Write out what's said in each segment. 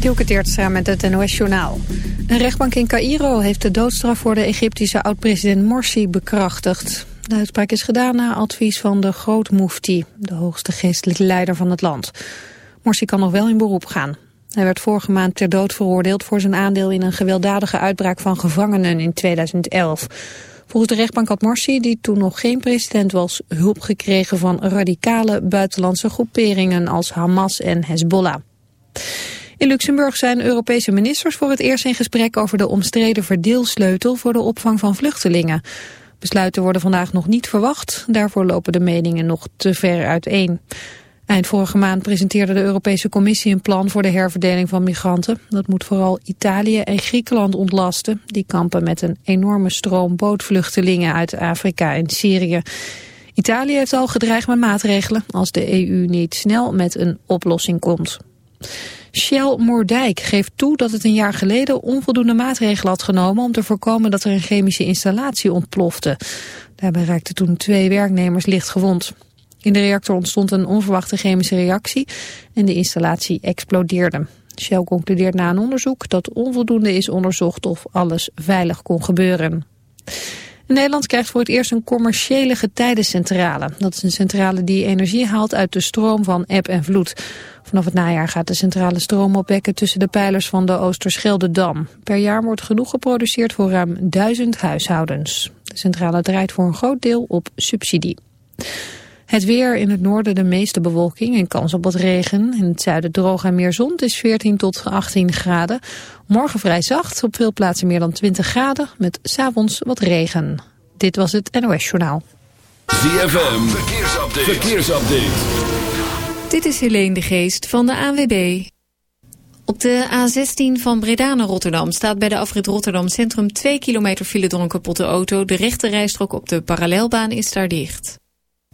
Dielke samen met het NOS-journaal. Een rechtbank in Cairo heeft de doodstraf voor de Egyptische oud-president Morsi bekrachtigd. De uitspraak is gedaan na advies van de grootmoefti, de hoogste geestelijke leider van het land. Morsi kan nog wel in beroep gaan. Hij werd vorige maand ter dood veroordeeld voor zijn aandeel in een gewelddadige uitbraak van gevangenen in 2011. Volgens de rechtbank had Morsi, die toen nog geen president was, hulp gekregen van radicale buitenlandse groeperingen als Hamas en Hezbollah. In Luxemburg zijn Europese ministers voor het eerst in gesprek over de omstreden verdeelsleutel voor de opvang van vluchtelingen. Besluiten worden vandaag nog niet verwacht, daarvoor lopen de meningen nog te ver uiteen. Eind vorige maand presenteerde de Europese Commissie een plan voor de herverdeling van migranten. Dat moet vooral Italië en Griekenland ontlasten. Die kampen met een enorme stroom bootvluchtelingen uit Afrika en Syrië. Italië heeft al gedreigd met maatregelen als de EU niet snel met een oplossing komt. Shell Moerdijk geeft toe dat het een jaar geleden onvoldoende maatregelen had genomen om te voorkomen dat er een chemische installatie ontplofte. Daarbij raakten toen twee werknemers licht gewond. In de reactor ontstond een onverwachte chemische reactie en de installatie explodeerde. Shell concludeert na een onderzoek dat onvoldoende is onderzocht of alles veilig kon gebeuren. Nederland krijgt voor het eerst een commerciële getijdencentrale. Dat is een centrale die energie haalt uit de stroom van eb en vloed. Vanaf het najaar gaat de centrale stroom opwekken tussen de pijlers van de Oosterscheldedam. Per jaar wordt genoeg geproduceerd voor ruim duizend huishoudens. De centrale draait voor een groot deel op subsidie. Het weer in het noorden de meeste bewolking en kans op wat regen. In het zuiden droog en meer zon. Het is 14 tot 18 graden. Morgen vrij zacht, op veel plaatsen meer dan 20 graden. Met s'avonds wat regen. Dit was het NOS Journaal. ZFM, verkeersupdate. verkeersupdate. Dit is Helene de Geest van de ANWB. Op de A16 van Breda naar Rotterdam staat bij de afrit Rotterdam Centrum 2 kilometer file door een kapotte auto. De rechte rijstrook op de parallelbaan is daar dicht.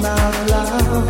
about love.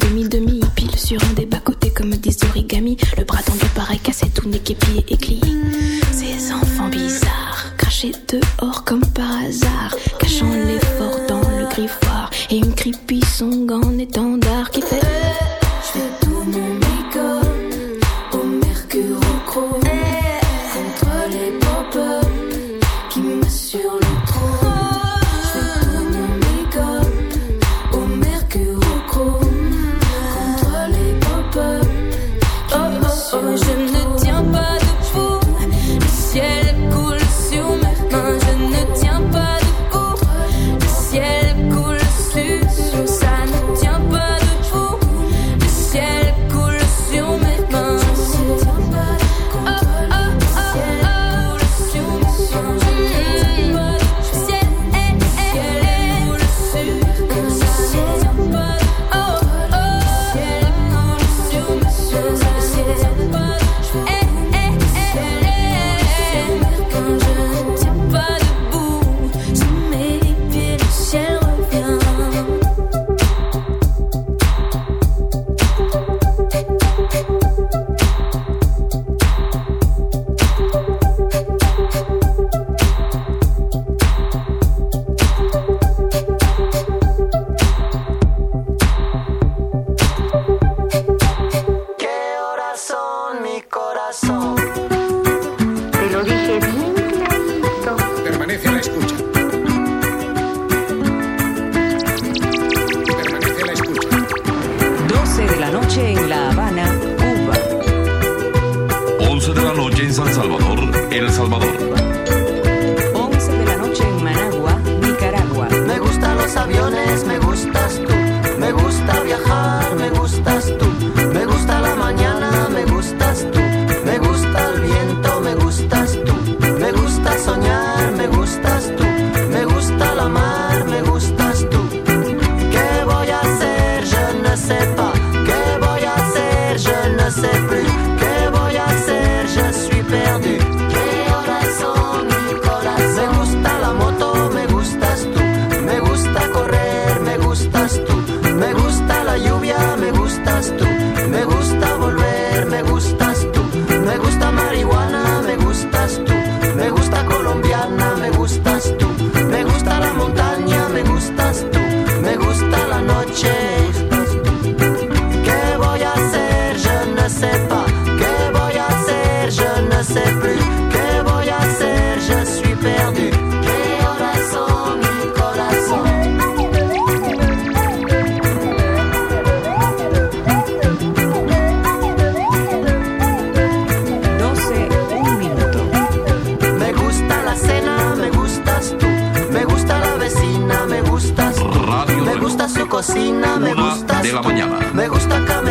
tourner képi et. Ces enfants bizarres, crachés dehors comme par hasard. llama. Me gusta caminar.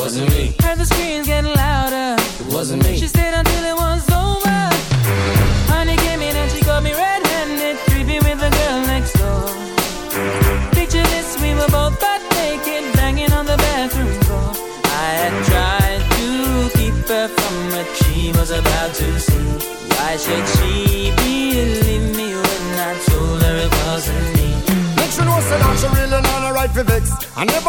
Wasn't me. Heard the screams getting louder. It Wasn't me. She stayed until it was over. Honey came in and she got me red-handed, creepy with the girl next door. Picture this, we were both butt naked, banging on the bathroom door. I had tried to keep her from what she was about to see. Why should she believe me when I told her it wasn't me? Make sure know say that she really not a right for vex. I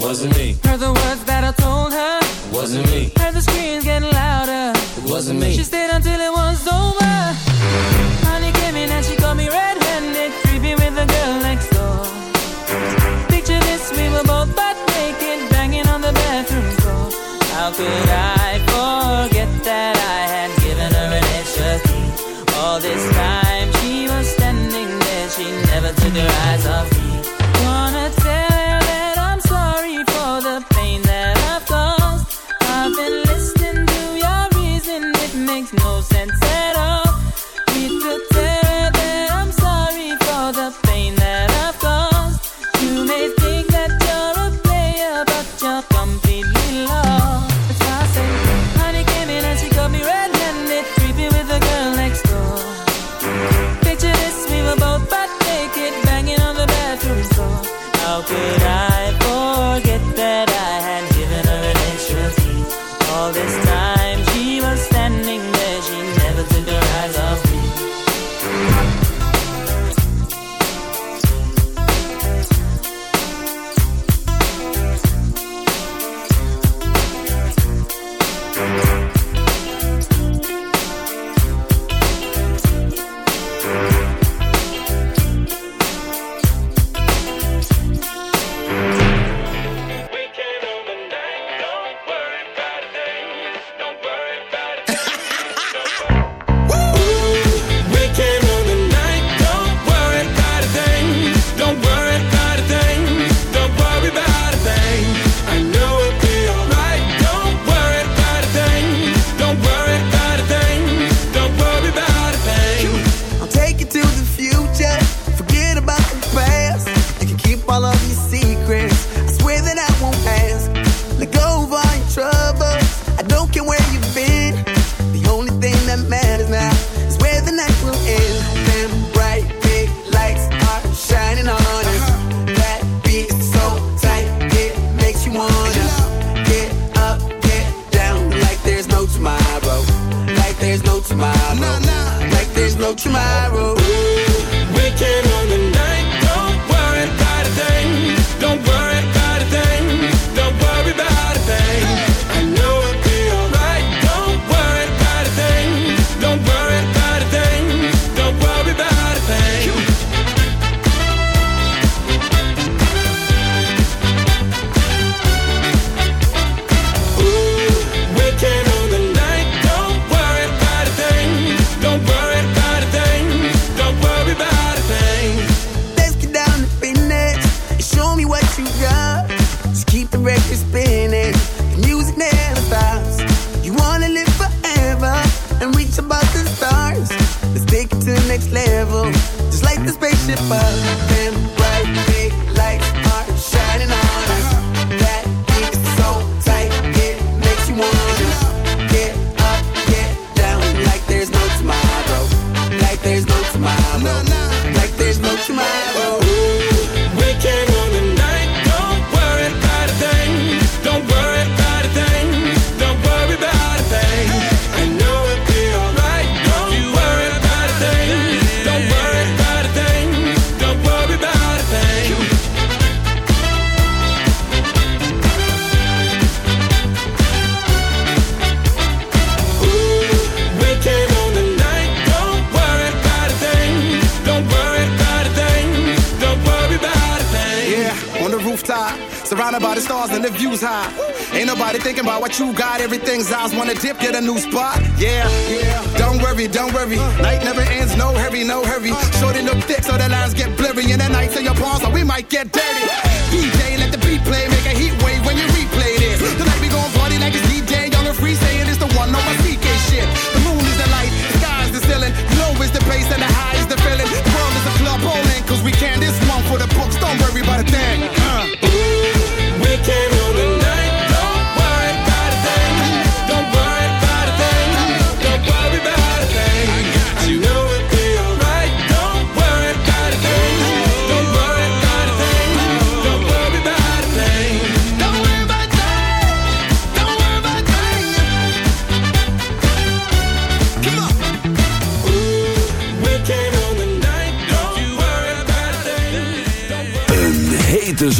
Wasn't me. Heard the words that I told her. Wasn't me. Heard the screams getting louder. Wasn't me. She stayed until it was over. Honey came in and she got me red-handed,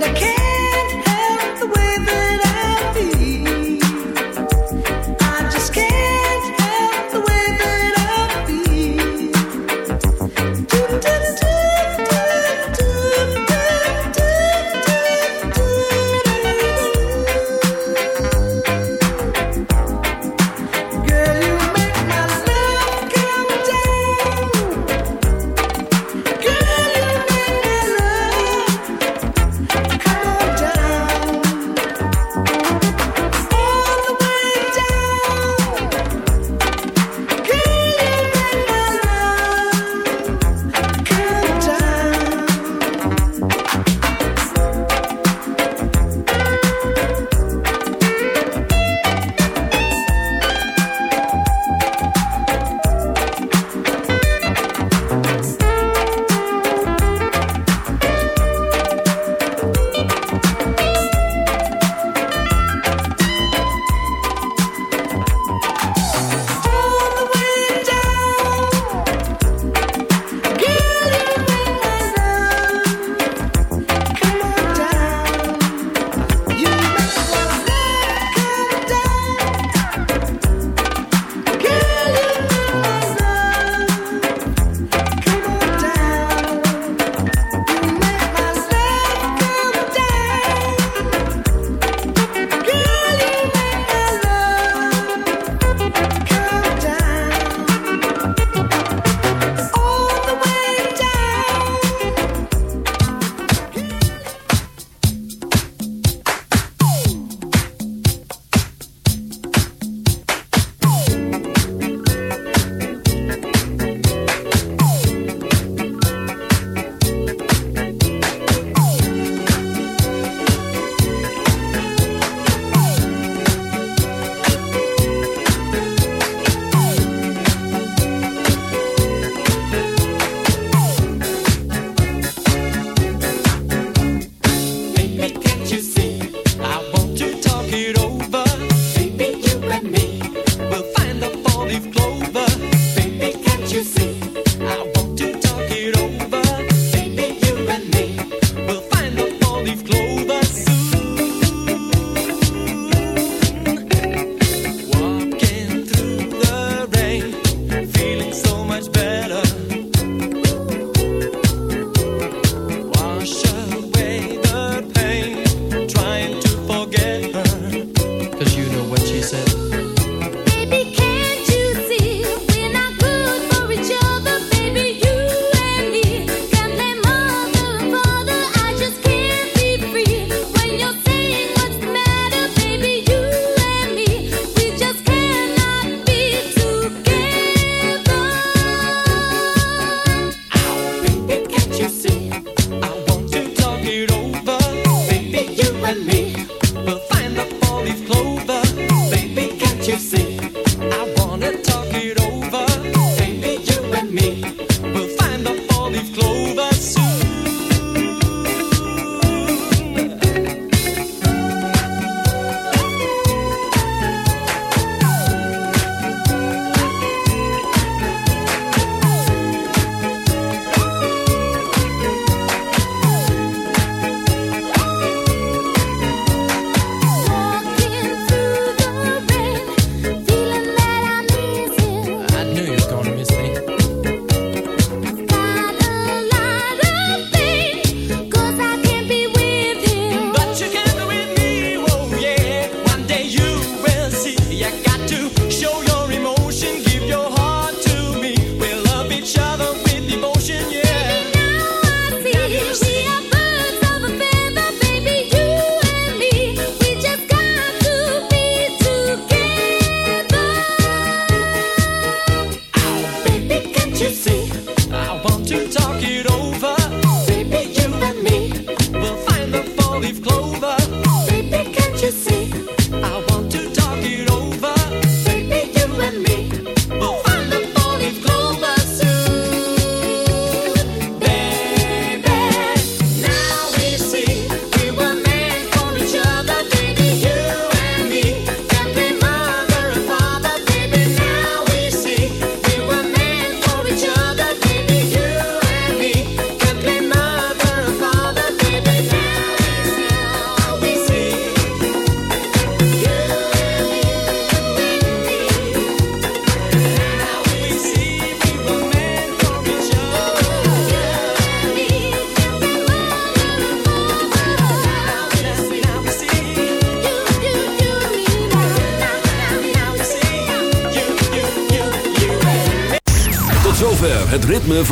the king.